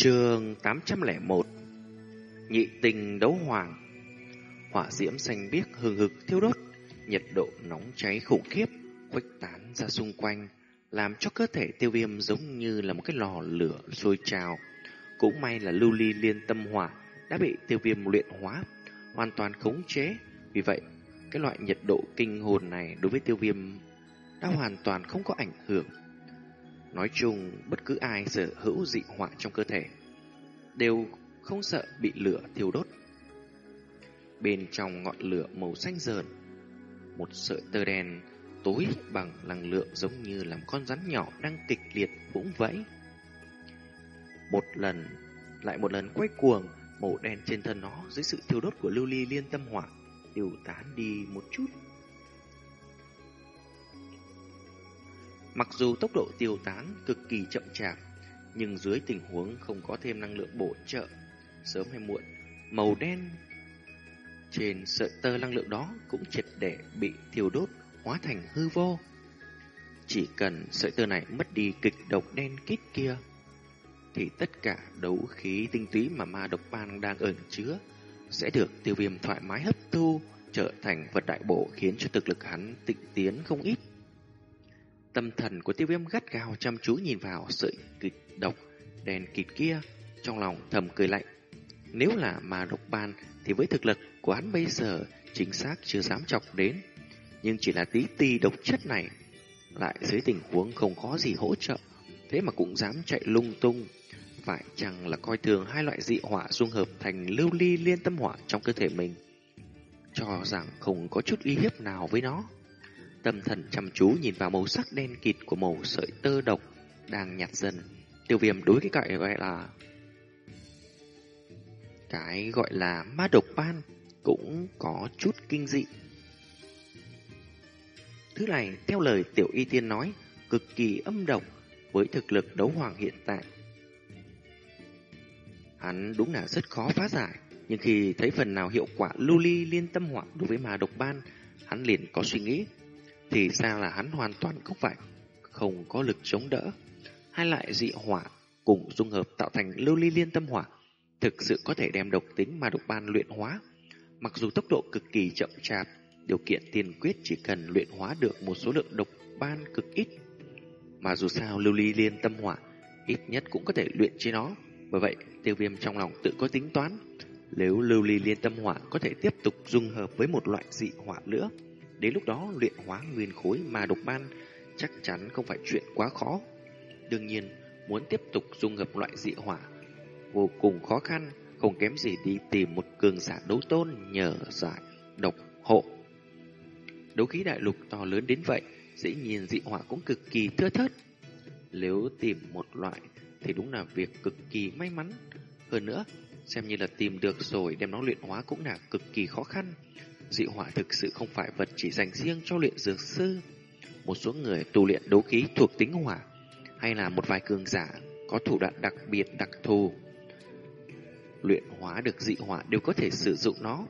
Trường 801 Nhị tình đấu hoàng. Hỏa diễm xanh biếc hừng hực thiêu đốt, Nhiệt độ nóng cháy khủng khiếp, Khuếch tán ra xung quanh, Làm cho cơ thể tiêu viêm giống như là một cái lò lửa sôi trào. Cũng may là lưu ly liên tâm hỏa Đã bị tiêu viêm luyện hóa, Hoàn toàn khống chế. Vì vậy, cái loại nhiệt độ kinh hồn này Đối với tiêu viêm Đã hoàn toàn không có ảnh hưởng. Nói chung, bất cứ ai sở hữu dị họa trong cơ thể đều không sợ bị lửa thiêu đốt. Bên trong ngọn lửa màu xanh dờn, một sợi tơ đen tối bằng năng lượng giống như làm con rắn nhỏ đang kịch liệt vũng vẫy. Một lần, lại một lần quay cuồng, màu đen trên thân nó dưới sự thiêu đốt của lưu ly liên tâm hỏa tiêu tán đi một chút. Mặc dù tốc độ tiêu tán cực kỳ chậm chạp, nhưng dưới tình huống không có thêm năng lượng bổ trợ, sớm hay muộn, màu đen trên sợi tơ năng lượng đó cũng triệt để bị thiêu đốt, hóa thành hư vô. Chỉ cần sợi tơ này mất đi kịch độc đen kít kia, thì tất cả đấu khí tinh túy mà ma độc ban đang ẩn chứa sẽ được tiêu viêm thoải mái hấp thu, trở thành vật đại bổ khiến cho thực lực hắn tịnh tiến không ít. Tâm thần của tiêu viêm gắt gao chăm chú nhìn vào sợi kịch độc đèn kịt kia, trong lòng thầm cười lạnh. Nếu là ma độc ban thì với thực lực của hắn bây giờ chính xác chưa dám chọc đến. Nhưng chỉ là tí ti độc chất này, lại dưới tình huống không có gì hỗ trợ, thế mà cũng dám chạy lung tung. Phải chăng là coi thường hai loại dị hỏa dung hợp thành lưu ly liên tâm hỏa trong cơ thể mình? Cho rằng không có chút uy hiếp nào với nó. Tâm thần chăm chú nhìn vào màu sắc đen kịt của màu sợi tơ độc đang nhạt dần. Tiêu viêm đối cái gọi gọi là cái gọi là ma độc ban cũng có chút kinh dị. Thứ này, theo lời tiểu y tiên nói, cực kỳ âm độc với thực lực đấu hoàng hiện tại. Hắn đúng là rất khó phá giải, nhưng khi thấy phần nào hiệu quả lưu ly liên tâm hỏa đối với ma độc ban, hắn liền có suy nghĩ thì ra là hắn hoàn toàn không phải không có lực chống đỡ. Hai lại dị hỏa cùng dung hợp tạo thành lưu ly liên tâm hỏa, thực sự có thể đem độc tính mà độc ban luyện hóa. Mặc dù tốc độ cực kỳ chậm chạp, điều kiện tiên quyết chỉ cần luyện hóa được một số lượng độc ban cực ít. Mà dù sao lưu ly liên tâm hỏa ít nhất cũng có thể luyện chế nó. Bởi vậy, tiêu viêm trong lòng tự có tính toán. Nếu lưu ly liên tâm hỏa có thể tiếp tục dung hợp với một loại dị hỏa nữa, Đến lúc đó luyện hóa nguyên khối mà độc ban chắc chắn không phải chuyện quá khó. Đương nhiên, muốn tiếp tục dung hợp loại dị hỏa vô cùng khó khăn, không kém gì đi tìm một cường giả đấu tôn nhờ giải độc hộ. Đấu khí đại lục to lớn đến vậy, dĩ nhiên dị hỏa cũng cực kỳ thưa thớt. Nếu tìm một loại thì đúng là việc cực kỳ may mắn. Hơn nữa, xem như là tìm được rồi đem nó luyện hóa cũng là cực kỳ khó khăn. Dị hỏa thực sự không phải vật chỉ dành riêng cho luyện dược sư. Một số người tu luyện đấu khí thuộc tính hỏa, hay là một vài cường giả có thủ đoạn đặc biệt đặc thù. Luyện hóa được dị hỏa đều có thể sử dụng nó.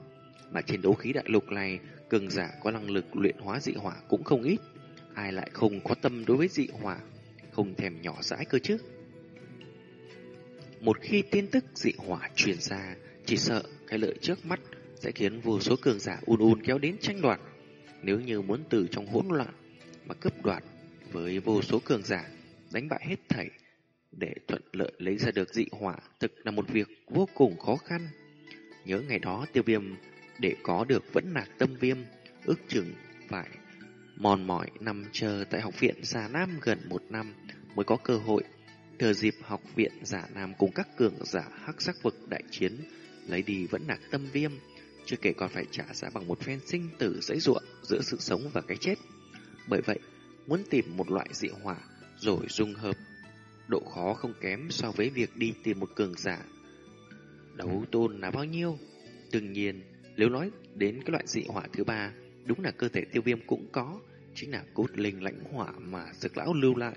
Mà trên đấu khí đại lục này, cường giả có năng lực luyện hóa dị hỏa cũng không ít. Ai lại không có tâm đối với dị hỏa, không thèm nhỏ dãi cơ chứ. Một khi tin tức dị hỏa truyền ra, chỉ sợ cái lợi trước mắt sẽ khiến vô số cường giả un un kéo đến tranh đoạt. Nếu như muốn từ trong hỗn loạn mà cướp đoạt với vô số cường giả, đánh bại hết thảy để thuận lợi lấy ra được dị hỏa thực là một việc vô cùng khó khăn. Nhớ ngày đó tiêu viêm để có được vẫn nạc tâm viêm, ước chừng phải mòn mỏi nằm chờ tại học viện Già Nam gần một năm mới có cơ hội. Thừa dịp học viện Giả Nam cùng các cường giả hắc sắc vực đại chiến lấy đi vẫn nạc tâm viêm chưa kể còn phải trả giá bằng một phen sinh tử dãy ruộng giữa sự sống và cái chết. Bởi vậy, muốn tìm một loại dị hỏa rồi dung hợp, độ khó không kém so với việc đi tìm một cường giả. Đấu tôn là bao nhiêu? Đương nhiên, nếu nói đến cái loại dị hỏa thứ ba, đúng là cơ thể tiêu viêm cũng có, chính là cốt linh lãnh hỏa mà dược lão lưu lại.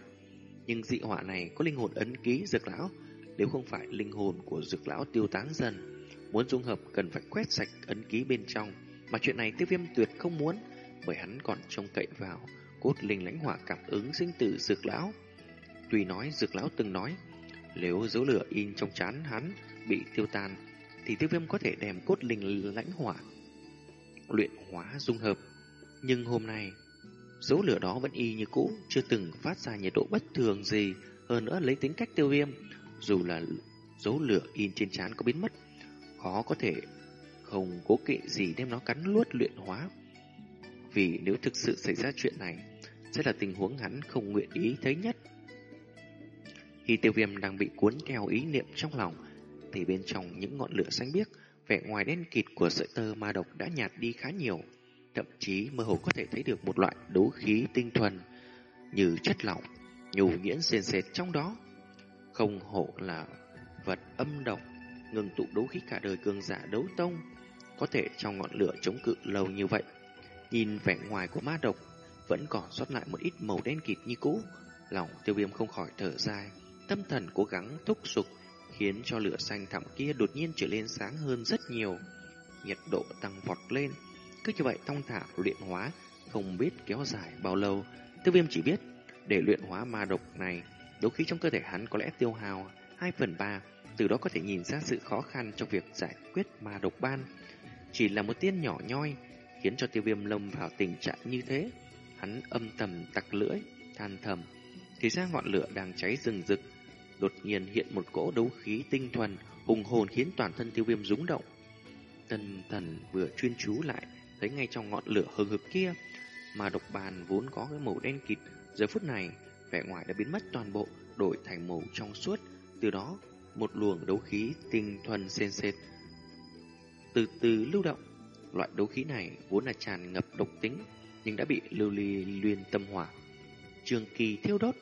Nhưng dị hỏa này có linh hồn ấn ký dược lão, nếu không phải linh hồn của dược lão tiêu tán dần, Muốn dung hợp cần phải quét sạch ấn ký bên trong, mà chuyện này tiêu viêm tuyệt không muốn, bởi hắn còn trông cậy vào cốt linh lãnh hỏa cảm ứng sinh tử dược lão. Tuy nói dược lão từng nói, Nếu dấu lửa in trong chán hắn bị tiêu tan, thì tiêu viêm có thể đem cốt linh lãnh hỏa, luyện hóa dung hợp. Nhưng hôm nay, dấu lửa đó vẫn y như cũ, chưa từng phát ra nhiệt độ bất thường gì, hơn nữa lấy tính cách tiêu viêm, dù là dấu lửa in trên chán có biến mất, khó có thể không cố kỵ gì đem nó cắn luốt luyện hóa. Vì nếu thực sự xảy ra chuyện này, sẽ là tình huống hắn không nguyện ý thấy nhất. Khi tiêu viêm đang bị cuốn theo ý niệm trong lòng, thì bên trong những ngọn lửa xanh biếc, vẻ ngoài đen kịt của sợi tơ ma độc đã nhạt đi khá nhiều. Thậm chí mơ hồ có thể thấy được một loại đấu khí tinh thuần, như chất lỏng, nhù nhuyễn sền sệt trong đó. Không hộ là vật âm độc, ngừng tụ đấu khí cả đời cường giả đấu tông, có thể trong ngọn lửa chống cự lâu như vậy. Nhìn vẻ ngoài của ma độc, vẫn còn sót lại một ít màu đen kịt như cũ, lòng tiêu viêm không khỏi thở dài, tâm thần cố gắng thúc sục, khiến cho lửa xanh thẳm kia đột nhiên trở lên sáng hơn rất nhiều. Nhiệt độ tăng vọt lên, cứ như vậy thong thả luyện hóa, không biết kéo dài bao lâu. Tiêu viêm chỉ biết, để luyện hóa ma độc này, đấu khí trong cơ thể hắn có lẽ tiêu hao 2 phần 3, từ đó có thể nhìn ra sự khó khăn trong việc giải quyết ma độc ban. Chỉ là một tiên nhỏ nhoi, khiến cho tiêu viêm lâm vào tình trạng như thế. Hắn âm thầm tặc lưỡi, than thầm. Thì ra ngọn lửa đang cháy rừng rực. Đột nhiên hiện một cỗ đấu khí tinh thuần, hùng hồn khiến toàn thân tiêu viêm rúng động. Tân thần vừa chuyên chú lại, thấy ngay trong ngọn lửa hừng hực kia, mà độc bàn vốn có cái màu đen kịt, giờ phút này, vẻ ngoài đã biến mất toàn bộ, đổi thành màu trong suốt. Từ đó, một luồng đấu khí tinh thuần sền sệt, từ từ lưu động. Loại đấu khí này vốn là tràn ngập độc tính, nhưng đã bị lưu ly luyện tâm hỏa. Trường kỳ thiêu đốt.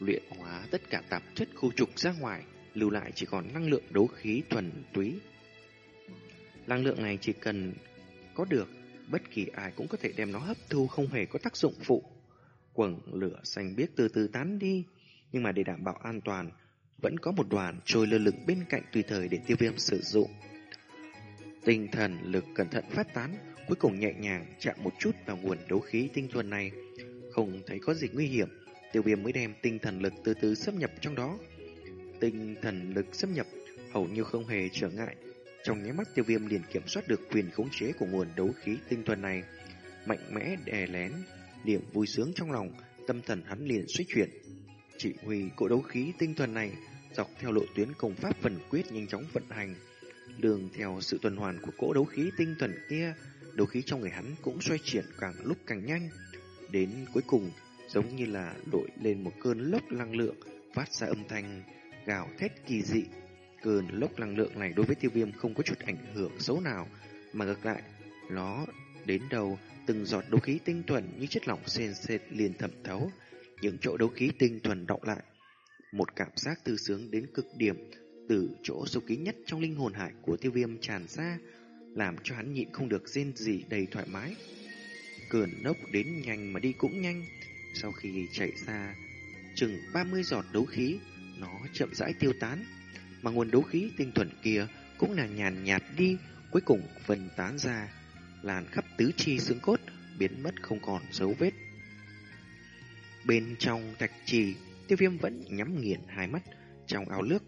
Luyện hóa tất cả tạp chất khu trục ra ngoài, lưu lại chỉ còn năng lượng đấu khí thuần túy. Năng lượng này chỉ cần có được, bất kỳ ai cũng có thể đem nó hấp thu không hề có tác dụng phụ. Quầng lửa xanh biếc từ từ tán đi, nhưng mà để đảm bảo an toàn, vẫn có một đoàn trôi lơ lửng bên cạnh tùy thời để tiêu viêm sử dụng. Tinh thần lực cẩn thận phát tán, cuối cùng nhẹ nhàng chạm một chút vào nguồn đấu khí tinh thuần này. Không thấy có gì nguy hiểm, tiêu viêm mới đem tinh thần lực từ từ xâm nhập trong đó. Tinh thần lực xâm nhập hầu như không hề trở ngại. Trong nháy mắt tiêu viêm liền kiểm soát được quyền khống chế của nguồn đấu khí tinh thuần này. Mạnh mẽ đè lén, niềm vui sướng trong lòng, tâm thần hắn liền suy chuyển. Chỉ huy cỗ đấu khí tinh thuần này dọc theo lộ tuyến công pháp phần quyết nhanh chóng vận hành. Đường theo sự tuần hoàn của cỗ đấu khí tinh thuần kia, đấu khí trong người hắn cũng xoay chuyển càng lúc càng nhanh. Đến cuối cùng, giống như là đội lên một cơn lốc năng lượng, phát ra âm thanh gào thét kỳ dị. Cơn lốc năng lượng này đối với tiêu viêm không có chút ảnh hưởng xấu nào, mà ngược lại, nó đến đầu từng giọt đấu khí tinh thuần như chất lỏng sền sệt liền thẩm thấu, những chỗ đấu khí tinh thuần động lại. Một cảm giác tư sướng đến cực điểm từ chỗ sâu kín nhất trong linh hồn hải của tiêu viêm tràn ra, làm cho hắn nhịn không được rên gì đầy thoải mái. Cơn nốc đến nhanh mà đi cũng nhanh, sau khi chạy xa chừng 30 giọt đấu khí, nó chậm rãi tiêu tán, mà nguồn đấu khí tinh thuần kia cũng là nhàn nhạt đi, cuối cùng phân tán ra, làn khắp tứ chi xương cốt, biến mất không còn dấu vết. Bên trong thạch trì, tiêu viêm vẫn nhắm nghiền hai mắt trong áo nước.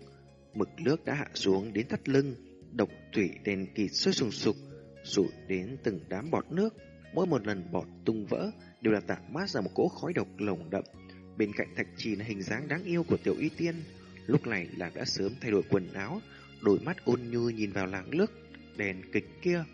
Mực nước đã hạ xuống đến thắt lưng, độc thủy đèn kịt sôi sùng sục, rụi đến từng đám bọt nước. Mỗi một lần bọt tung vỡ đều là tản mát ra một cỗ khói độc lồng đậm. Bên cạnh thạch trì là hình dáng đáng yêu của tiểu y tiên. Lúc này làng đã sớm thay đổi quần áo, đôi mắt ôn nhu nhìn vào làng nước, đèn kịch kia.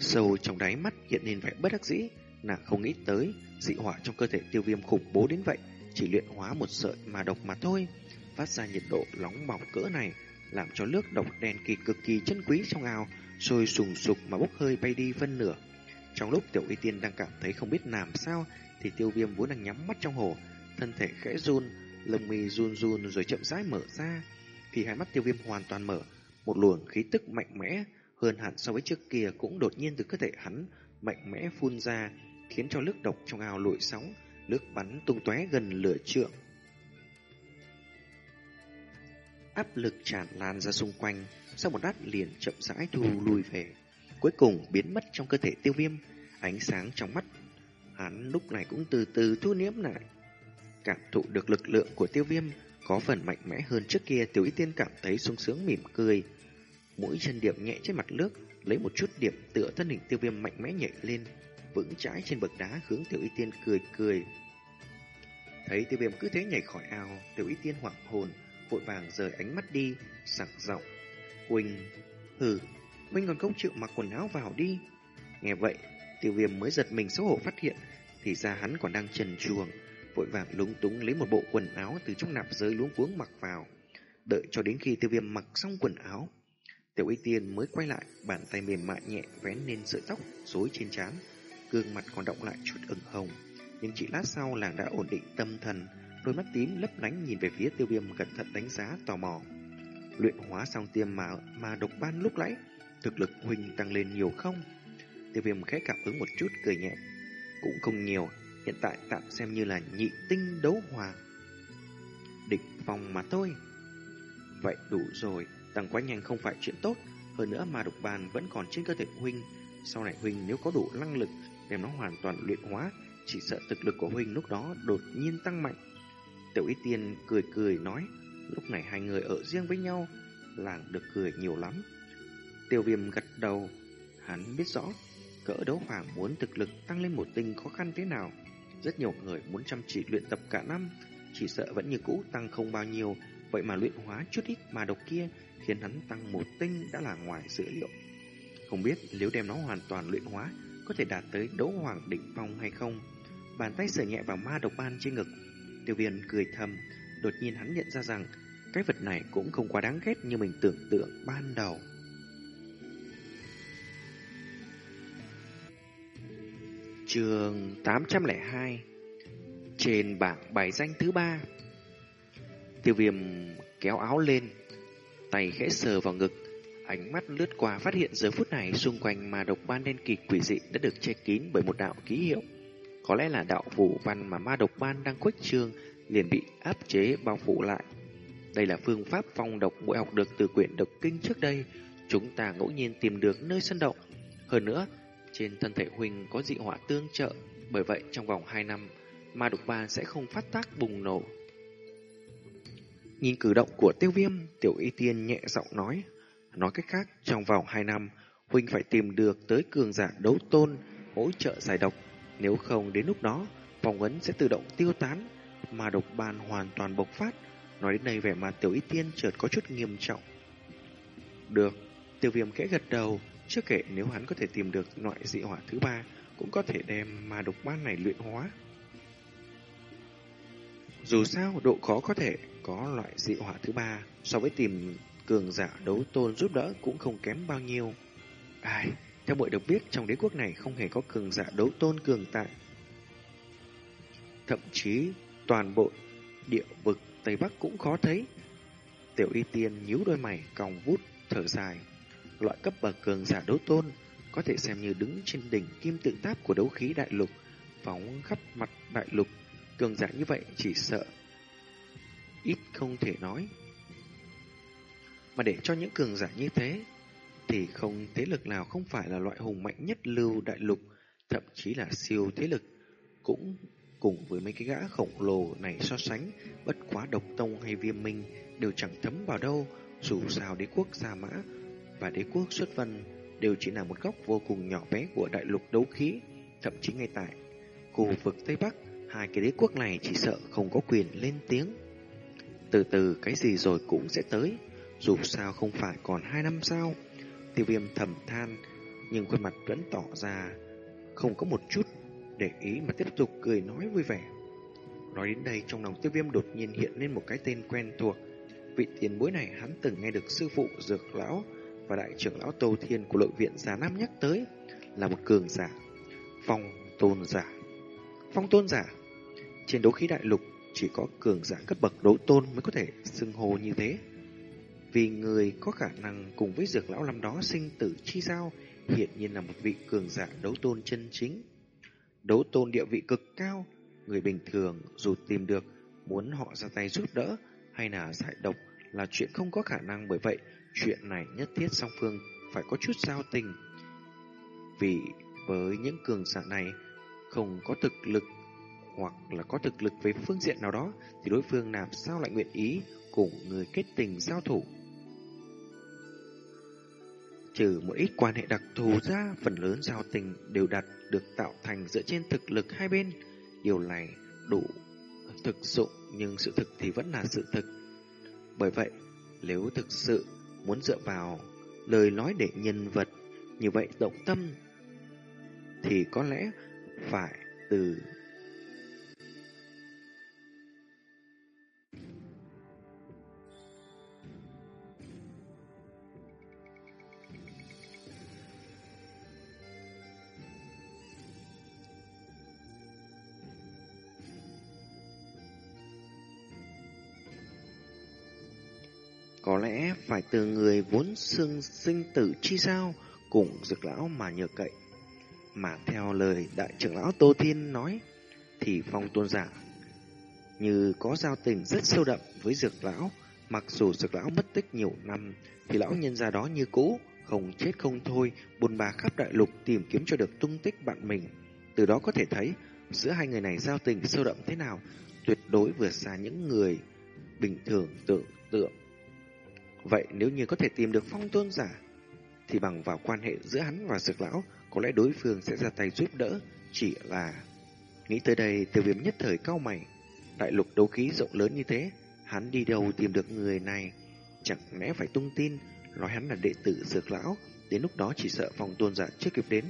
Sâu trong đáy mắt hiện lên vẻ bất đắc dĩ, nàng không nghĩ tới dị hỏa trong cơ thể tiêu viêm khủng bố đến vậy, chỉ luyện hóa một sợi mà độc mà thôi, phát ra nhiệt độ nóng bỏng cỡ này, làm cho nước độc đen kỳ cực kỳ chân quý trong ao sôi sùng sục mà bốc hơi bay đi phân nửa. Trong lúc tiểu y tiên đang cảm thấy không biết làm sao, thì tiêu viêm vốn đang nhắm mắt trong hồ, thân thể khẽ run, lông mi run run rồi chậm rãi mở ra. Khi hai mắt tiêu viêm hoàn toàn mở, một luồng khí tức mạnh mẽ hơn hẳn so với trước kia cũng đột nhiên từ cơ thể hắn mạnh mẽ phun ra, khiến cho nước độc trong ao lội sóng, nước bắn tung tóe gần lửa trượng. Áp lực tràn lan ra xung quanh, sau một lát liền chậm rãi thu lùi về, cuối cùng biến mất trong cơ thể tiêu viêm, ánh sáng trong mắt hắn lúc này cũng từ từ thu niếm lại. Cảm thụ được lực lượng của tiêu viêm có phần mạnh mẽ hơn trước kia, tiểu y tiên cảm thấy sung sướng mỉm cười. Mũi chân điểm nhẹ trên mặt nước, lấy một chút điểm tựa thân hình tiêu viêm mạnh mẽ nhảy lên, vững chãi trên bậc đá hướng tiểu y tiên cười cười. Thấy tiêu viêm cứ thế nhảy khỏi ao, tiểu y tiên hoảng hồn, vội vàng rời ánh mắt đi, sặc giọng. huỳnh hừ, Huynh còn không chịu mặc quần áo vào đi. Nghe vậy, tiêu viêm mới giật mình xấu hổ phát hiện, thì ra hắn còn đang trần chuồng, vội vàng lúng túng lấy một bộ quần áo từ trong nạp giới luống cuống mặc vào. Đợi cho đến khi tiêu viêm mặc xong quần áo, tiểu y tiên mới quay lại, bàn tay mềm mại nhẹ vén lên sợi tóc rối trên trán, gương mặt còn động lại chút ửng hồng. Nhưng chỉ lát sau làng đã ổn định tâm thần, đôi mắt tím lấp lánh nhìn về phía tiêu viêm cẩn thận đánh giá tò mò. Luyện hóa xong tiêm mà mà độc ban lúc nãy, thực lực huynh tăng lên nhiều không? Tiêu viêm khẽ cảm ứng một chút cười nhẹ. Cũng không nhiều, hiện tại tạm xem như là nhị tinh đấu hòa. Địch phòng mà thôi. Vậy đủ rồi, tăng quá nhanh không phải chuyện tốt. Hơn nữa mà độc bàn vẫn còn trên cơ thể huynh. Sau này huynh nếu có đủ năng lực đem nó hoàn toàn luyện hóa, chỉ sợ thực lực của huynh lúc đó đột nhiên tăng mạnh. Tiểu Y Tiên cười cười nói, lúc này hai người ở riêng với nhau, làng được cười nhiều lắm. Tiêu Viêm gật đầu, hắn biết rõ cỡ đấu hoàng muốn thực lực tăng lên một tinh khó khăn thế nào. Rất nhiều người muốn chăm chỉ luyện tập cả năm, chỉ sợ vẫn như cũ tăng không bao nhiêu, vậy mà luyện hóa chút ít mà độc kia khiến hắn tăng một tinh đã là ngoài dữ liệu. Không biết nếu đem nó hoàn toàn luyện hóa, có thể đạt tới đấu hoàng đỉnh phong hay không? Bàn tay sờ nhẹ vào ma độc ban trên ngực. Tiêu viêm cười thầm, đột nhiên hắn nhận ra rằng cái vật này cũng không quá đáng ghét như mình tưởng tượng ban đầu. Trường 802 Trên bảng bài danh thứ ba Tiêu viêm kéo áo lên Tay khẽ sờ vào ngực Ánh mắt lướt qua phát hiện giờ phút này Xung quanh mà độc ban đen kỳ quỷ dị Đã được che kín bởi một đạo ký hiệu Có lẽ là đạo phủ văn mà ma độc ban đang khuếch trương Liền bị áp chế bao phủ lại Đây là phương pháp phong độc mỗi học được từ quyển độc kinh trước đây Chúng ta ngẫu nhiên tìm được nơi sân động Hơn nữa trên thân thể huynh có dị hỏa tương trợ, bởi vậy trong vòng 2 năm, ma độc ban sẽ không phát tác bùng nổ. Nhìn cử động của tiêu viêm, tiểu y tiên nhẹ giọng nói. Nói cách khác, trong vòng 2 năm, huynh phải tìm được tới cường giả đấu tôn, hỗ trợ giải độc. Nếu không đến lúc đó, phòng ấn sẽ tự động tiêu tán, mà độc ban hoàn toàn bộc phát. Nói đến đây vẻ mặt tiểu y tiên chợt có chút nghiêm trọng. Được, tiêu viêm kẽ gật đầu, Chưa kể nếu hắn có thể tìm được loại dị hỏa thứ ba, cũng có thể đem mà độc ban này luyện hóa. Dù sao, độ khó có thể có loại dị hỏa thứ ba so với tìm cường giả đấu tôn giúp đỡ cũng không kém bao nhiêu. Ai, theo mọi được biết trong đế quốc này không hề có cường giả đấu tôn cường tại. Thậm chí toàn bộ địa vực Tây Bắc cũng khó thấy. Tiểu y tiên nhíu đôi mày còng vút thở dài loại cấp bậc cường giả đấu tôn, có thể xem như đứng trên đỉnh kim tự tháp của đấu khí đại lục, phóng khắp mặt đại lục. Cường giả như vậy chỉ sợ ít không thể nói. Mà để cho những cường giả như thế, thì không thế lực nào không phải là loại hùng mạnh nhất lưu đại lục, thậm chí là siêu thế lực, cũng cùng với mấy cái gã khổng lồ này so sánh, bất quá độc tông hay viêm minh đều chẳng thấm vào đâu, dù sao đế quốc Gia Mã và đế quốc xuất vân đều chỉ là một góc vô cùng nhỏ bé của đại lục đấu khí, thậm chí ngay tại khu vực Tây Bắc, hai cái đế quốc này chỉ sợ không có quyền lên tiếng. Từ từ cái gì rồi cũng sẽ tới, dù sao không phải còn hai năm sau. Tiêu viêm thầm than, nhưng khuôn mặt vẫn tỏ ra không có một chút để ý mà tiếp tục cười nói vui vẻ. Nói đến đây trong lòng tiêu viêm đột nhiên hiện lên một cái tên quen thuộc. Vị tiền bối này hắn từng nghe được sư phụ dược lão và đại trưởng lão Tô Thiên của nội viện Già Nam nhắc tới là một cường giả, phong tôn giả. Phong tôn giả, trên đấu khí đại lục chỉ có cường giả cấp bậc đấu tôn mới có thể xưng hô như thế. Vì người có khả năng cùng với dược lão năm đó sinh tử chi giao, hiện nhiên là một vị cường giả đấu tôn chân chính. Đấu tôn địa vị cực cao, người bình thường dù tìm được muốn họ ra tay giúp đỡ hay là giải độc là chuyện không có khả năng bởi vậy Chuyện này nhất thiết song phương phải có chút giao tình. Vì với những cường giả này không có thực lực hoặc là có thực lực về phương diện nào đó, thì đối phương làm sao lại nguyện ý cùng người kết tình giao thủ. Trừ một ít quan hệ đặc thù ra, phần lớn giao tình đều đạt được tạo thành dựa trên thực lực hai bên. Điều này đủ thực dụng nhưng sự thực thì vẫn là sự thực. Bởi vậy, nếu thực sự muốn dựa vào lời nói để nhân vật như vậy động tâm thì có lẽ phải từ Có lẽ phải từ người vốn xương sinh tử chi sao cùng dược lão mà nhờ cậy. Mà theo lời đại trưởng lão Tô Thiên nói, thì phong tôn giả như có giao tình rất sâu đậm với dược lão, mặc dù dược lão mất tích nhiều năm, thì lão nhân gia đó như cũ, không chết không thôi, buồn bà khắp đại lục tìm kiếm cho được tung tích bạn mình. Từ đó có thể thấy, giữa hai người này giao tình sâu đậm thế nào, tuyệt đối vượt xa những người bình thường tưởng tượng. Vậy nếu như có thể tìm được phong tôn giả, thì bằng vào quan hệ giữa hắn và dược lão, có lẽ đối phương sẽ ra tay giúp đỡ, chỉ là... Nghĩ tới đây, tiêu viêm nhất thời cao mày. Đại lục đấu khí rộng lớn như thế, hắn đi đâu tìm được người này? Chẳng lẽ phải tung tin, nói hắn là đệ tử dược lão, đến lúc đó chỉ sợ phong tôn giả chưa kịp đến,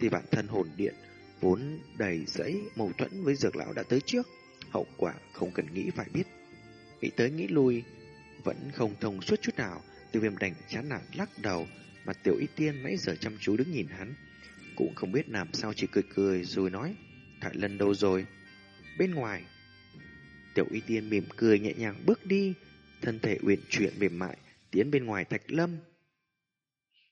thì bản thân hồn điện vốn đầy rẫy mâu thuẫn với dược lão đã tới trước. Hậu quả không cần nghĩ phải biết. Nghĩ tới nghĩ lui, vẫn không thông suốt chút nào, tiêu viêm đành chán nản lắc đầu, mà tiểu y tiên nãy giờ chăm chú đứng nhìn hắn. Cũng không biết làm sao chỉ cười cười rồi nói, Thải lần đâu rồi? Bên ngoài, tiểu y tiên mỉm cười nhẹ nhàng bước đi, thân thể uyển chuyển mềm mại, tiến bên ngoài thạch lâm.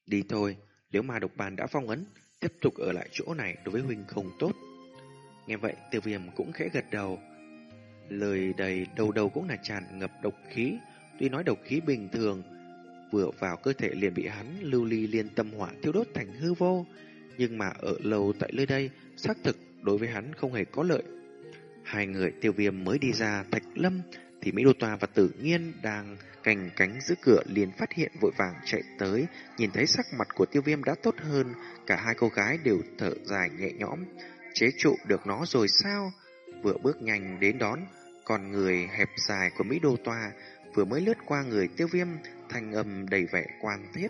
Đi thôi, nếu mà độc bàn đã phong ấn, tiếp tục ở lại chỗ này đối với huynh không tốt. Nghe vậy, tiêu viêm cũng khẽ gật đầu. Lời đầy đầu đầu cũng là tràn ngập độc khí, Tuy nói độc khí bình thường, vừa vào cơ thể liền bị hắn lưu ly liên tâm hỏa thiêu đốt thành hư vô, nhưng mà ở lâu tại nơi đây, xác thực đối với hắn không hề có lợi. Hai người tiêu viêm mới đi ra thạch lâm, thì Mỹ Đô Toa và Tử Nghiên đang cành cánh giữ cửa liền phát hiện vội vàng chạy tới, nhìn thấy sắc mặt của tiêu viêm đã tốt hơn, cả hai cô gái đều thở dài nhẹ nhõm, chế trụ được nó rồi sao? Vừa bước nhanh đến đón, còn người hẹp dài của Mỹ Đô Toa vừa mới lướt qua người tiêu viêm, thanh âm đầy vẻ quan thiết.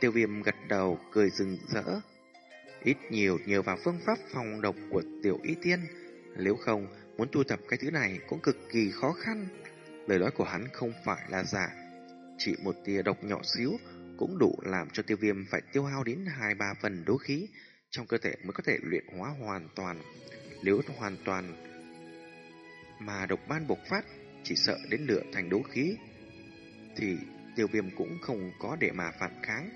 Tiêu viêm gật đầu, cười rừng rỡ. Ít nhiều nhờ vào phương pháp phòng độc của tiểu y tiên, nếu không, muốn tu tập cái thứ này cũng cực kỳ khó khăn. Lời nói của hắn không phải là giả, chỉ một tia độc nhỏ xíu cũng đủ làm cho tiêu viêm phải tiêu hao đến hai ba phần đố khí trong cơ thể mới có thể luyện hóa hoàn toàn. Nếu hoàn toàn mà độc ban bộc phát chỉ sợ đến lửa thành đấu khí, thì tiêu viêm cũng không có để mà phản kháng.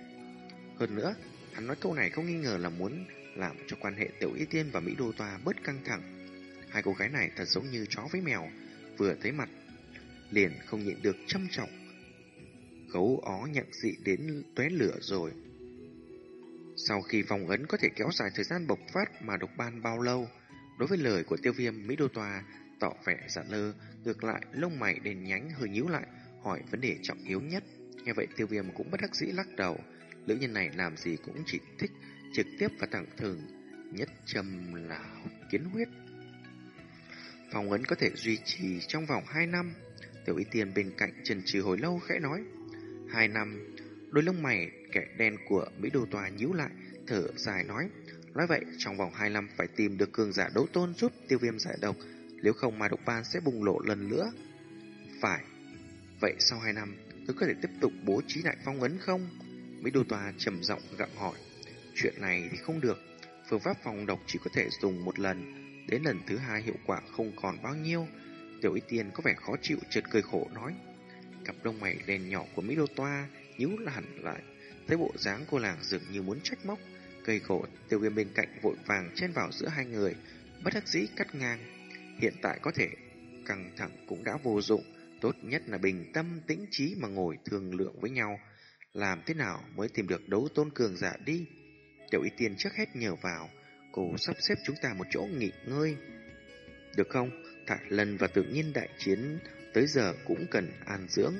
Hơn nữa, hắn nói câu này không nghi ngờ là muốn làm cho quan hệ tiểu y tiên và Mỹ Đô Toa bớt căng thẳng. Hai cô gái này thật giống như chó với mèo, vừa thấy mặt, liền không nhịn được châm trọng. Gấu ó nhận dị đến tóe lửa rồi. Sau khi vòng ấn có thể kéo dài thời gian bộc phát mà độc ban bao lâu, đối với lời của tiêu viêm Mỹ Đô Toa tỏ vẻ giả lơ, ngược lại lông mày đèn nhánh hơi nhíu lại, hỏi vấn đề trọng yếu nhất. Nghe vậy tiêu viêm cũng bất đắc dĩ lắc đầu, nữ nhân này làm gì cũng chỉ thích trực tiếp và thẳng thường, nhất trầm là kiến huyết. Phòng ấn có thể duy trì trong vòng 2 năm, tiểu y tiền bên cạnh trần trừ hồi lâu khẽ nói. 2 năm, đôi lông mày kẻ đen của Mỹ Đô Tòa nhíu lại, thở dài nói. Nói vậy, trong vòng 2 năm phải tìm được cường giả đấu tôn giúp tiêu viêm giải độc, nếu không mà độc ban sẽ bùng lộ lần nữa. Phải. Vậy sau hai năm, tôi có thể tiếp tục bố trí lại phong ấn không? Mỹ Đô Tòa trầm giọng gặng hỏi. Chuyện này thì không được. Phương pháp phòng độc chỉ có thể dùng một lần. Đến lần thứ hai hiệu quả không còn bao nhiêu. Tiểu Y Tiên có vẻ khó chịu chợt cười khổ nói. Cặp lông mày đèn nhỏ của Mỹ Đô Toa nhíu là hẳn lại. Thấy bộ dáng cô làng dường như muốn trách móc. Cây khổ tiêu viêm bên cạnh vội vàng chen vào giữa hai người. Bất đắc dĩ cắt ngang. Hiện tại có thể căng thẳng cũng đã vô dụng, tốt nhất là bình tâm tĩnh trí mà ngồi thương lượng với nhau. Làm thế nào mới tìm được đấu tôn cường giả đi? Tiểu y tiên trước hết nhờ vào, cô sắp xếp chúng ta một chỗ nghỉ ngơi. Được không? Thải lần và tự nhiên đại chiến tới giờ cũng cần an dưỡng.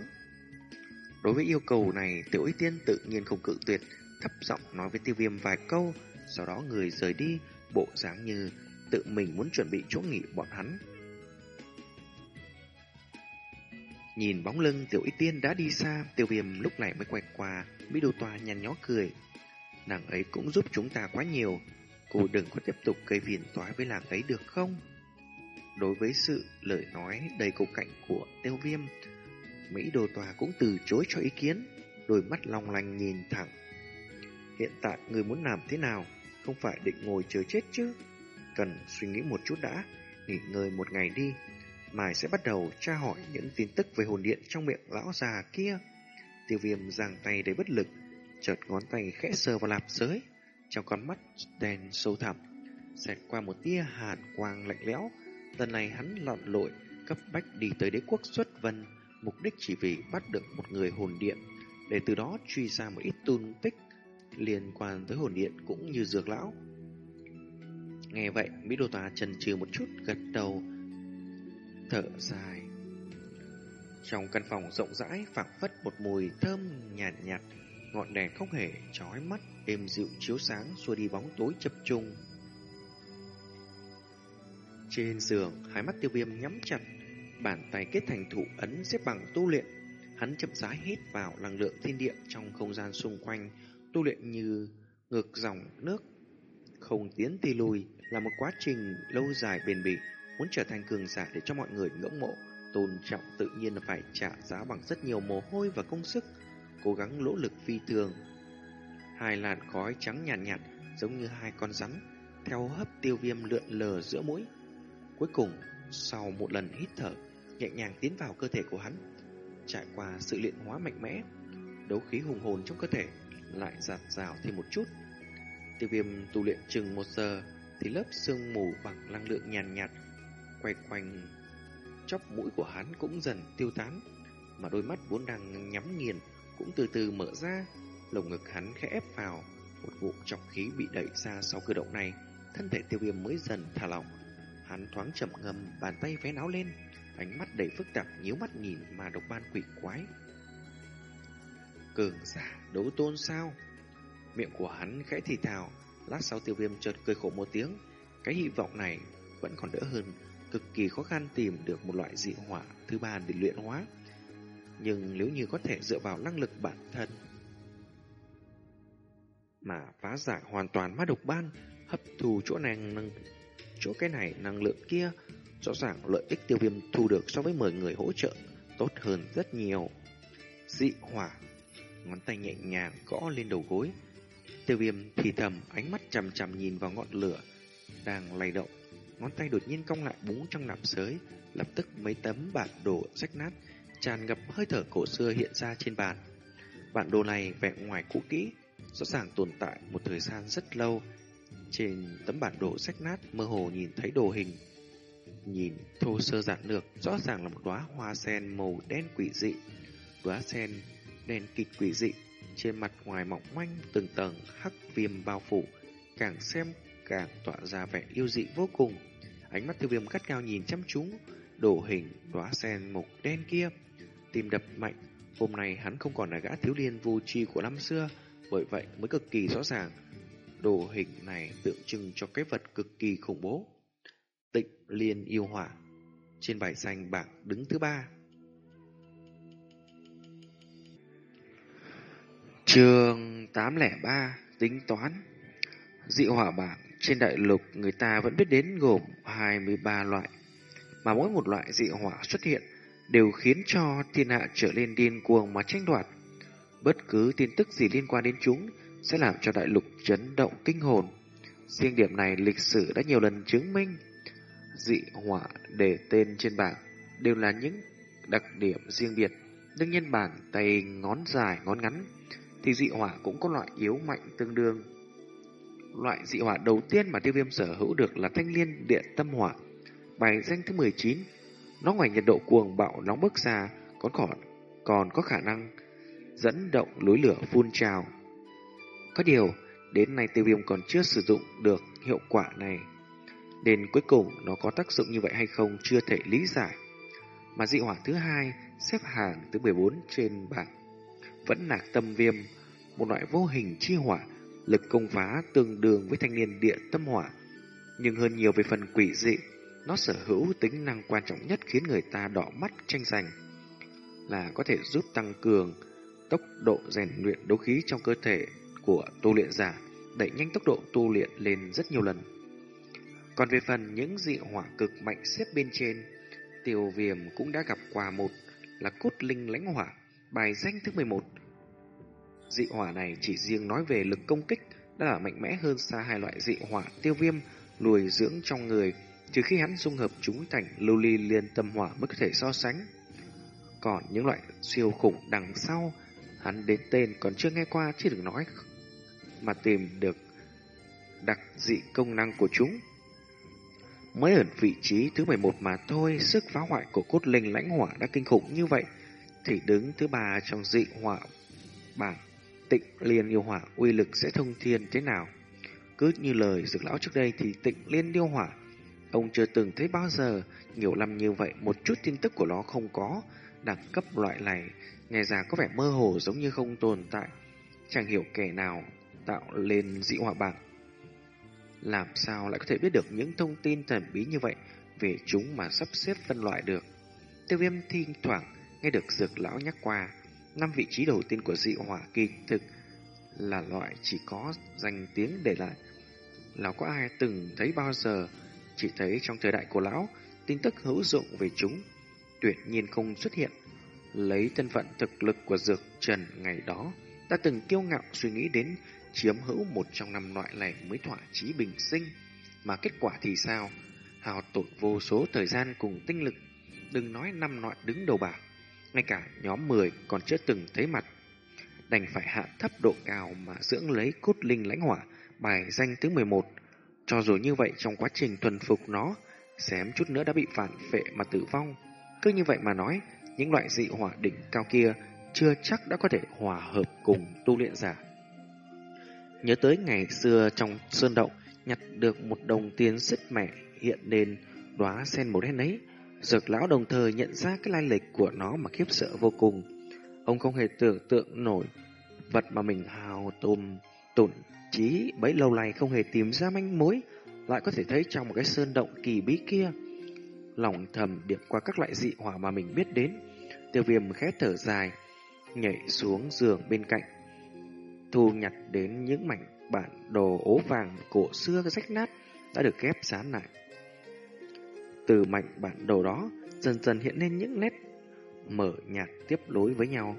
Đối với yêu cầu này, tiểu y tiên tự nhiên không cự tuyệt, thấp giọng nói với tiêu viêm vài câu, sau đó người rời đi, bộ dáng như tự mình muốn chuẩn bị chỗ nghỉ bọn hắn. Nhìn bóng lưng tiểu y tiên đã đi xa, tiêu viêm lúc này mới quay qua, Mỹ Đô Toa nhăn nhó cười. Nàng ấy cũng giúp chúng ta quá nhiều, cô đừng có tiếp tục gây phiền toái với nàng ấy được không? Đối với sự lời nói đầy cầu cạnh của tiêu viêm, Mỹ Đô Tòa cũng từ chối cho ý kiến, đôi mắt long lanh nhìn thẳng. Hiện tại người muốn làm thế nào? Không phải định ngồi chờ chết chứ? Cần suy nghĩ một chút đã, nghỉ ngơi một ngày đi. Mai sẽ bắt đầu tra hỏi những tin tức về hồn điện trong miệng lão già kia. Tiêu viêm giang tay đầy bất lực, chợt ngón tay khẽ sờ vào lạp giới. Trong con mắt đen sâu thẳm, xẹt qua một tia hàn quang lạnh lẽo. Lần này hắn lọt lội, cấp bách đi tới đế quốc xuất vân, mục đích chỉ vì bắt được một người hồn điện, để từ đó truy ra một ít tung tích liên quan tới hồn điện cũng như dược lão. Nghe vậy, Mỹ Đô Tòa chần chừ một chút, gật đầu, thở dài. Trong căn phòng rộng rãi phảng phất một mùi thơm nhạt nhạt, ngọn đèn không hề chói mắt, êm dịu chiếu sáng xua đi bóng tối chập trùng. Trên giường, hai mắt tiêu viêm nhắm chặt, bàn tay kết thành thủ ấn xếp bằng tu luyện. Hắn chậm rãi hít vào năng lượng thiên địa trong không gian xung quanh, tu luyện như ngược dòng nước. Không tiến thì lùi là một quá trình lâu dài bền bỉ, muốn trở thành cường giả để cho mọi người ngưỡng mộ, tôn trọng tự nhiên là phải trả giá bằng rất nhiều mồ hôi và công sức, cố gắng nỗ lực phi thường. Hai làn khói trắng nhàn nhạt, nhạt giống như hai con rắn, theo hấp tiêu viêm lượn lờ giữa mũi. Cuối cùng, sau một lần hít thở, nhẹ nhàng tiến vào cơ thể của hắn. Trải qua sự luyện hóa mạnh mẽ, đấu khí hùng hồn trong cơ thể lại giạt rào thêm một chút. Tiêu viêm tu luyện chừng một giờ thì lớp sương mù bằng năng lượng nhàn nhạt, nhạt quay quanh chóc mũi của hắn cũng dần tiêu tán, mà đôi mắt vốn đang nhắm nghiền cũng từ từ mở ra, lồng ngực hắn khẽ ép vào, một vụ trọng khí bị đẩy ra sau cử động này, thân thể tiêu viêm mới dần thả lỏng. Hắn thoáng chậm ngầm, bàn tay vén áo lên, ánh mắt đầy phức tạp nhíu mắt nhìn mà độc ban quỷ quái. Cường giả đấu tôn sao? Miệng của hắn khẽ thì thào, lát sau tiêu viêm chợt cười khổ một tiếng. Cái hy vọng này vẫn còn đỡ hơn, cực kỳ khó khăn tìm được một loại dị hỏa thứ ba để luyện hóa. Nhưng nếu như có thể dựa vào năng lực bản thân mà phá giải hoàn toàn ma độc ban, hấp thu chỗ này năng chỗ cái này năng lượng kia Rõ ràng lợi ích tiêu viêm thu được so với 10 người hỗ trợ tốt hơn rất nhiều. Dị hỏa, ngón tay nhẹ nhàng gõ lên đầu gối. Tiêu viêm thì thầm ánh mắt chằm chằm nhìn vào ngọn lửa đang lay động. Ngón tay đột nhiên cong lại búng trong nạp sới, lập tức mấy tấm bản đồ rách nát, tràn ngập hơi thở cổ xưa hiện ra trên bàn. Bản đồ này vẻ ngoài cũ kỹ, rõ ràng tồn tại một thời gian rất lâu. Trên tấm bản đồ rách nát mơ hồ nhìn thấy đồ hình Nhìn thô sơ giản lược, rõ ràng là một đóa hoa sen màu đen quỷ dị. Đóa sen đen kịch quỷ dị, trên mặt ngoài mỏng manh từng tầng hắc viêm bao phủ, càng xem càng tỏa ra vẻ yêu dị vô cùng. Ánh mắt tiêu viêm cắt cao nhìn chăm chú, đổ hình đóa sen mộc đen kia. Tim đập mạnh, hôm nay hắn không còn là gã thiếu niên vô tri của năm xưa, bởi vậy mới cực kỳ rõ ràng. Đồ hình này tượng trưng cho cái vật cực kỳ khủng bố. Tịnh Liên Yêu Hỏa Trên bài xanh bảng đứng thứ ba Trường 803 Tính toán. Dị hỏa bảng trên đại lục người ta vẫn biết đến gồm 23 loại Mà mỗi một loại dị hỏa xuất hiện đều khiến cho thiên hạ trở lên điên cuồng mà tranh đoạt. Bất cứ tin tức gì liên quan đến chúng sẽ làm cho đại lục chấn động kinh hồn. Riêng điểm này lịch sử đã nhiều lần chứng minh. Dị hỏa để tên trên bảng đều là những đặc điểm riêng biệt. Đương nhiên bảng tay ngón dài, ngón ngắn thì dị hỏa cũng có loại yếu mạnh tương đương. Loại dị hỏa đầu tiên mà tiêu viêm sở hữu được là thanh liên điện tâm hỏa. Bài danh thứ 19, nó ngoài nhiệt độ cuồng bạo nóng bức ra còn còn, còn có khả năng dẫn động lối lửa phun trào. Có điều, đến nay tiêu viêm còn chưa sử dụng được hiệu quả này. Đến cuối cùng nó có tác dụng như vậy hay không chưa thể lý giải. Mà dị hỏa thứ hai xếp hàng thứ 14 trên bảng vẫn là tâm viêm, một loại vô hình chi hỏa, lực công phá tương đương với thanh niên địa tâm hỏa, nhưng hơn nhiều về phần quỷ dị, nó sở hữu tính năng quan trọng nhất khiến người ta đỏ mắt tranh giành là có thể giúp tăng cường tốc độ rèn luyện đấu khí trong cơ thể của tu luyện giả, đẩy nhanh tốc độ tu luyện lên rất nhiều lần. Còn về phần những dị hỏa cực mạnh xếp bên trên, tiêu viêm cũng đã gặp qua một là cốt linh lãnh hỏa, bài danh thứ 11. Dị hỏa này chỉ riêng nói về lực công kích đã là mạnh mẽ hơn xa hai loại dị hỏa tiêu viêm lùi dưỡng trong người, trừ khi hắn dung hợp chúng thành lưu ly liên tâm hỏa mới có thể so sánh. Còn những loại siêu khủng đằng sau, hắn đến tên còn chưa nghe qua chứ đừng nói mà tìm được đặc dị công năng của chúng. Mới ở vị trí thứ 11 mà thôi, sức phá hoại của cốt linh lãnh hỏa đã kinh khủng như vậy, thì đứng thứ ba trong dị hỏa bảng tịnh liên yêu hỏa uy lực sẽ thông thiên thế nào? Cứ như lời dược lão trước đây thì tịnh liên yêu hỏa, ông chưa từng thấy bao giờ, nhiều năm như vậy một chút tin tức của nó không có, đẳng cấp loại này, nghe ra có vẻ mơ hồ giống như không tồn tại. Chẳng hiểu kẻ nào tạo lên dị hỏa bảng làm sao lại có thể biết được những thông tin thần bí như vậy về chúng mà sắp xếp phân loại được? Tiêu viêm thi thoảng nghe được dược lão nhắc qua, năm vị trí đầu tiên của dị hỏa kỳ thực là loại chỉ có danh tiếng để lại. Lão có ai từng thấy bao giờ, chỉ thấy trong thời đại của lão, tin tức hữu dụng về chúng, tuyệt nhiên không xuất hiện. Lấy thân phận thực lực của dược trần ngày đó, ta từng kiêu ngạo suy nghĩ đến chiếm hữu một trong năm loại này mới thỏa chí bình sinh. Mà kết quả thì sao? Hào tội vô số thời gian cùng tinh lực. Đừng nói năm loại đứng đầu bảng. Ngay cả nhóm 10 còn chưa từng thấy mặt. Đành phải hạ thấp độ cao mà dưỡng lấy cốt linh lãnh hỏa bài danh thứ 11. Cho dù như vậy trong quá trình thuần phục nó, xém chút nữa đã bị phản phệ mà tử vong. Cứ như vậy mà nói, những loại dị hỏa đỉnh cao kia chưa chắc đã có thể hòa hợp cùng tu luyện giả. Nhớ tới ngày xưa trong sơn động nhặt được một đồng tiền sứt mẻ hiện nên đóa sen màu đen ấy. Dược lão đồng thời nhận ra cái lai lịch của nó mà khiếp sợ vô cùng. Ông không hề tưởng tượng nổi vật mà mình hào tôm tổn trí bấy lâu nay không hề tìm ra manh mối lại có thể thấy trong một cái sơn động kỳ bí kia. Lòng thầm điểm qua các loại dị hỏa mà mình biết đến. Tiêu viêm khẽ thở dài, nhảy xuống giường bên cạnh thu nhặt đến những mảnh bản đồ ố vàng cổ xưa rách nát đã được ghép dán lại. Từ mảnh bản đồ đó, dần dần hiện lên những nét mở nhạt tiếp nối với nhau.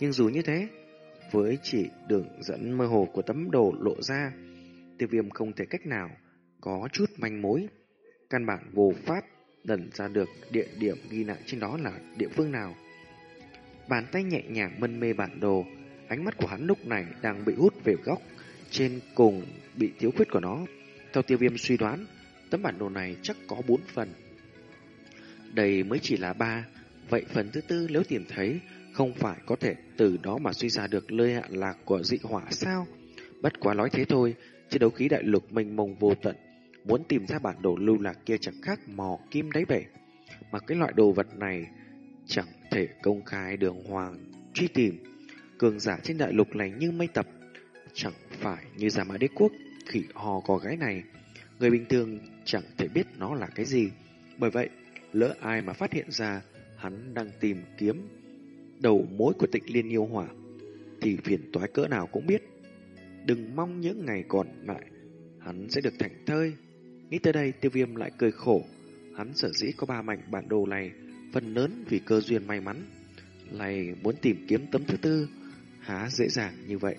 Nhưng dù như thế, với chỉ đường dẫn mơ hồ của tấm đồ lộ ra, tiêu viêm không thể cách nào có chút manh mối. Căn bản vô pháp đẩn ra được địa điểm ghi lại trên đó là địa phương nào. Bàn tay nhẹ nhàng mân mê bản đồ, Ánh mắt của hắn lúc này đang bị hút về góc trên cùng bị thiếu khuyết của nó. Theo tiêu viêm suy đoán, tấm bản đồ này chắc có bốn phần. Đây mới chỉ là ba, vậy phần thứ tư nếu tìm thấy không phải có thể từ đó mà suy ra được nơi hạn lạc của dị hỏa sao? Bất quá nói thế thôi, chứ đấu khí đại lục mênh mông vô tận, muốn tìm ra bản đồ lưu lạc kia chẳng khác mò kim đáy bể. Mà cái loại đồ vật này chẳng thể công khai đường hoàng truy tìm cường giả trên đại lục này như mây tập, chẳng phải như giả mã đế quốc khỉ hò có gái này. Người bình thường chẳng thể biết nó là cái gì. Bởi vậy, lỡ ai mà phát hiện ra hắn đang tìm kiếm đầu mối của tịnh liên yêu hỏa, thì phiền toái cỡ nào cũng biết. Đừng mong những ngày còn lại, hắn sẽ được thành thơi. Nghĩ tới đây, tiêu viêm lại cười khổ. Hắn sở dĩ có ba mảnh bản đồ này, phần lớn vì cơ duyên may mắn. Này muốn tìm kiếm tấm thứ tư, há dễ dàng như vậy.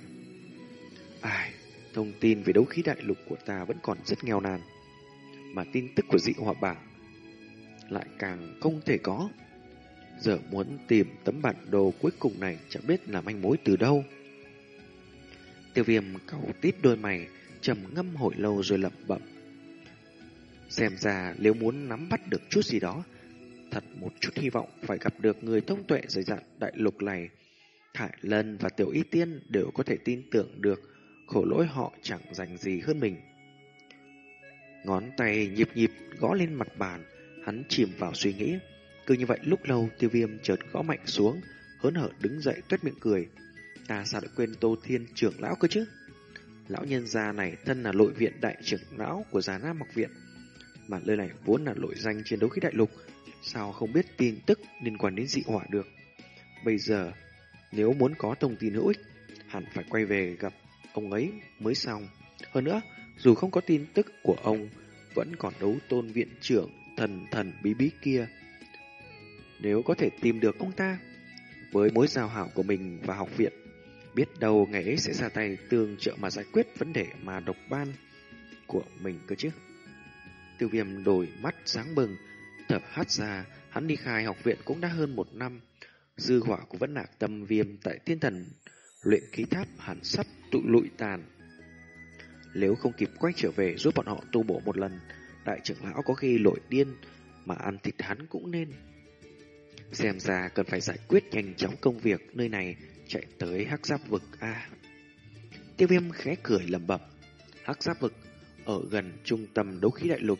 Ai, thông tin về đấu khí đại lục của ta vẫn còn rất nghèo nàn, mà tin tức của dị họa bảng lại càng không thể có. Giờ muốn tìm tấm bản đồ cuối cùng này chẳng biết là manh mối từ đâu. Tiêu viêm cầu tít đôi mày, trầm ngâm hồi lâu rồi lẩm bẩm. Xem ra nếu muốn nắm bắt được chút gì đó, thật một chút hy vọng phải gặp được người thông tuệ dày dặn đại lục này Thải Lân và Tiểu Y Tiên đều có thể tin tưởng được khổ lỗi họ chẳng dành gì hơn mình. Ngón tay nhịp nhịp gõ lên mặt bàn, hắn chìm vào suy nghĩ. Cứ như vậy lúc lâu tiêu viêm chợt gõ mạnh xuống, hớn hở đứng dậy tuét miệng cười. Ta sao lại quên Tô Thiên trưởng lão cơ chứ? Lão nhân gia này thân là nội viện đại trưởng lão của già Nam Học Viện. Mà nơi này vốn là nội danh chiến đấu khí đại lục, sao không biết tin tức liên quan đến dị hỏa được. Bây giờ, nếu muốn có thông tin hữu ích, hẳn phải quay về gặp ông ấy mới xong. Hơn nữa, dù không có tin tức của ông, vẫn còn đấu tôn viện trưởng thần thần bí bí kia. Nếu có thể tìm được ông ta, với mối giao hảo của mình và học viện, biết đâu ngày ấy sẽ ra tay tương trợ mà giải quyết vấn đề mà độc ban của mình cơ chứ. Tiêu viêm đổi mắt sáng bừng, thở hát ra, hắn đi khai học viện cũng đã hơn một năm. Dư hỏa của vẫn nạc tâm viêm tại thiên thần luyện khí tháp hẳn sắp tụ lụi tàn. Nếu không kịp quay trở về giúp bọn họ tu bổ một lần, đại trưởng lão có khi lội điên mà ăn thịt hắn cũng nên. Xem ra cần phải giải quyết nhanh chóng công việc nơi này, chạy tới hắc giáp vực a. Tiêu viêm khẽ cười lẩm bẩm. Hắc giáp vực ở gần trung tâm đấu khí đại lục,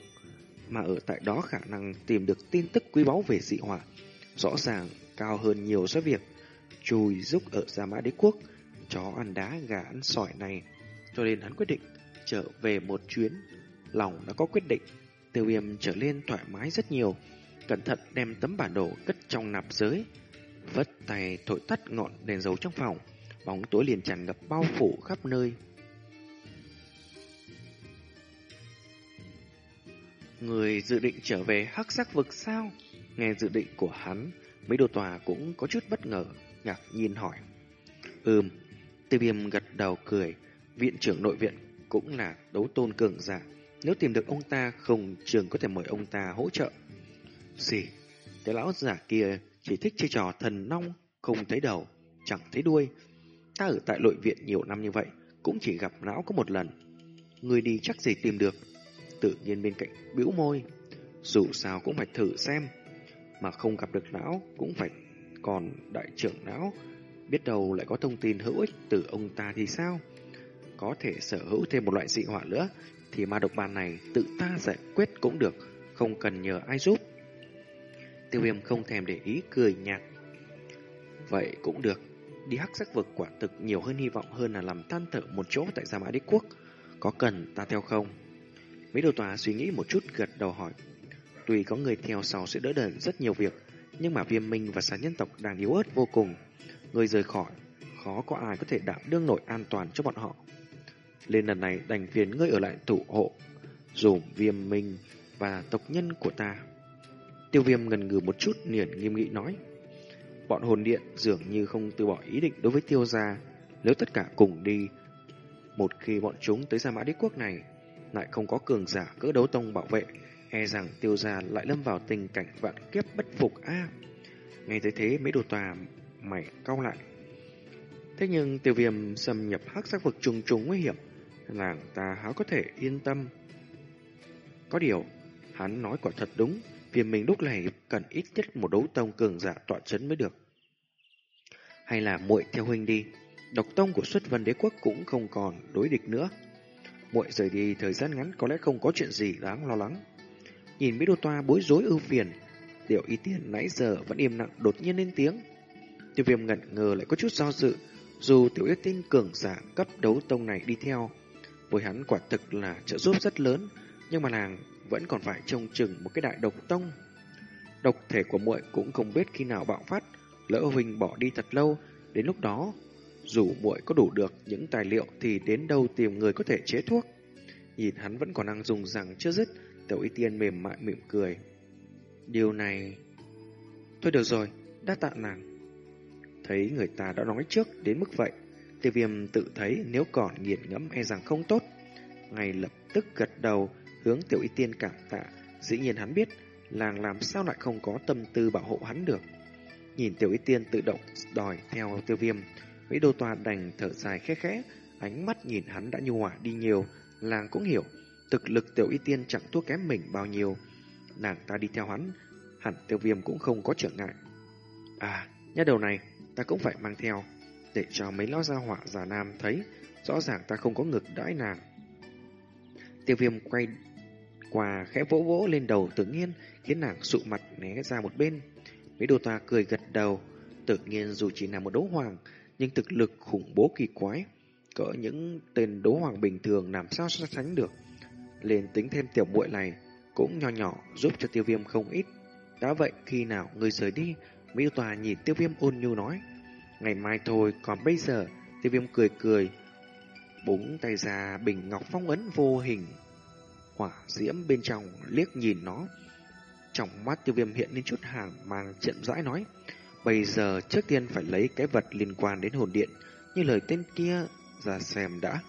mà ở tại đó khả năng tìm được tin tức quý báu về dị hỏa, rõ ràng cao hơn nhiều so việc chùi giúp ở Gia Mã Đế Quốc, chó ăn đá gà ăn sỏi này cho nên hắn quyết định trở về một chuyến lòng đã có quyết định tiêu viêm trở lên thoải mái rất nhiều cẩn thận đem tấm bản đồ cất trong nạp giới vất tay thổi tắt ngọn đèn dầu trong phòng bóng tối liền tràn ngập bao phủ khắp nơi Người dự định trở về hắc sắc vực sao? Nghe dự định của hắn, mấy đồ tòa cũng có chút bất ngờ, ngạc nhiên hỏi. Ừm, tiêu viêm gật đầu cười, viện trưởng nội viện cũng là đấu tôn cường giả. Nếu tìm được ông ta không trường có thể mời ông ta hỗ trợ. Gì? Cái lão giả kia chỉ thích chơi trò thần nong, không thấy đầu, chẳng thấy đuôi. Ta ở tại nội viện nhiều năm như vậy, cũng chỉ gặp lão có một lần. Người đi chắc gì tìm được tự nhiên bên cạnh bĩu môi. Dù sao cũng phải thử xem, mà không gặp được lão cũng phải còn đại trưởng lão. Biết đâu lại có thông tin hữu ích từ ông ta thì sao? Có thể sở hữu thêm một loại dị hỏa nữa, thì ma độc bàn này tự ta giải quyết cũng được, không cần nhờ ai giúp. Tiêu viêm không thèm để ý cười nhạt. Vậy cũng được, đi hắc sắc vực quả thực nhiều hơn hy vọng hơn là làm tan thở một chỗ tại Gia Mã Đế Quốc. Có cần ta theo không? Mấy đầu tòa suy nghĩ một chút gật đầu hỏi. Tuy có người theo sau sẽ đỡ đần rất nhiều việc, nhưng mà viêm minh và sản nhân tộc đang yếu ớt vô cùng. Người rời khỏi, khó có ai có thể đảm đương nổi an toàn cho bọn họ. Lên lần này đành phiền ngươi ở lại thủ hộ, dùm viêm minh và tộc nhân của ta. Tiêu viêm ngần ngừ một chút liền nghiêm nghị nói. Bọn hồn điện dường như không từ bỏ ý định đối với tiêu gia. Nếu tất cả cùng đi, một khi bọn chúng tới Gia Mã Đế Quốc này, lại không có cường giả cỡ đấu tông bảo vệ, e rằng tiêu gia lại lâm vào tình cảnh vạn kiếp bất phục a. À, ngay tới thế mấy đồ tòa mày cau lại. Thế nhưng tiêu viêm xâm nhập hắc sắc vực trùng trùng nguy hiểm, làng ta há có thể yên tâm. Có điều, hắn nói quả thật đúng, viêm mình lúc này cần ít nhất một đấu tông cường giả tọa chấn mới được. Hay là muội theo huynh đi, độc tông của xuất vân đế quốc cũng không còn đối địch nữa muội rời đi thời gian ngắn có lẽ không có chuyện gì đáng lo lắng. Nhìn Mỹ Đô Toa bối rối ưu phiền, Tiểu Y Tiên nãy giờ vẫn im lặng đột nhiên lên tiếng. Tiêu viêm ngẩn ngờ lại có chút do dự, dù Tiểu Y Tiên cường giả cấp đấu tông này đi theo, với hắn quả thực là trợ giúp rất lớn, nhưng mà nàng vẫn còn phải trông chừng một cái đại độc tông. Độc thể của muội cũng không biết khi nào bạo phát, lỡ huynh bỏ đi thật lâu, đến lúc đó dù muội có đủ được những tài liệu thì đến đâu tìm người có thể chế thuốc. Nhìn hắn vẫn còn đang dùng rằng chưa dứt, Tiểu Y Tiên mềm mại mỉm cười. Điều này... Thôi được rồi, đã tạ nàng. Thấy người ta đã nói trước đến mức vậy, tiêu viêm tự thấy nếu còn nghiền ngẫm e rằng không tốt. Ngay lập tức gật đầu, hướng Tiểu Y Tiên cảm tạ. Dĩ nhiên hắn biết, làng làm sao lại không có tâm tư bảo hộ hắn được. Nhìn Tiểu Y Tiên tự động đòi theo tiêu viêm, Vĩ Đô Toa đành thở dài khẽ khẽ, ánh mắt nhìn hắn đã nhu hòa đi nhiều, làng cũng hiểu, thực lực tiểu y tiên chẳng thua kém mình bao nhiêu. Nàng ta đi theo hắn, hẳn tiêu viêm cũng không có trở ngại. À, nhá đầu này, ta cũng phải mang theo, để cho mấy lão gia họa già nam thấy, rõ ràng ta không có ngực đãi nàng. Tiêu viêm quay qua khẽ vỗ vỗ lên đầu tự nhiên khiến nàng sụ mặt né ra một bên. Mỹ đồ tòa cười gật đầu, tự nhiên dù chỉ là một đấu hoàng, nhưng thực lực khủng bố kỳ quái. Cỡ những tên đấu hoàng bình thường làm sao so sánh được. Lên tính thêm tiểu muội này cũng nhỏ nhỏ giúp cho tiêu viêm không ít. Đã vậy khi nào người rời đi, Mỹ Tòa nhìn tiêu viêm ôn nhu nói. Ngày mai thôi, còn bây giờ, tiêu viêm cười cười, búng tay ra bình ngọc phong ấn vô hình. Hỏa diễm bên trong liếc nhìn nó. Trong mắt tiêu viêm hiện lên chút hàng mang chậm rãi nói. Bây giờ trước tiên phải lấy cái vật liên quan đến hồn điện, như lời tên kia ra xem đã.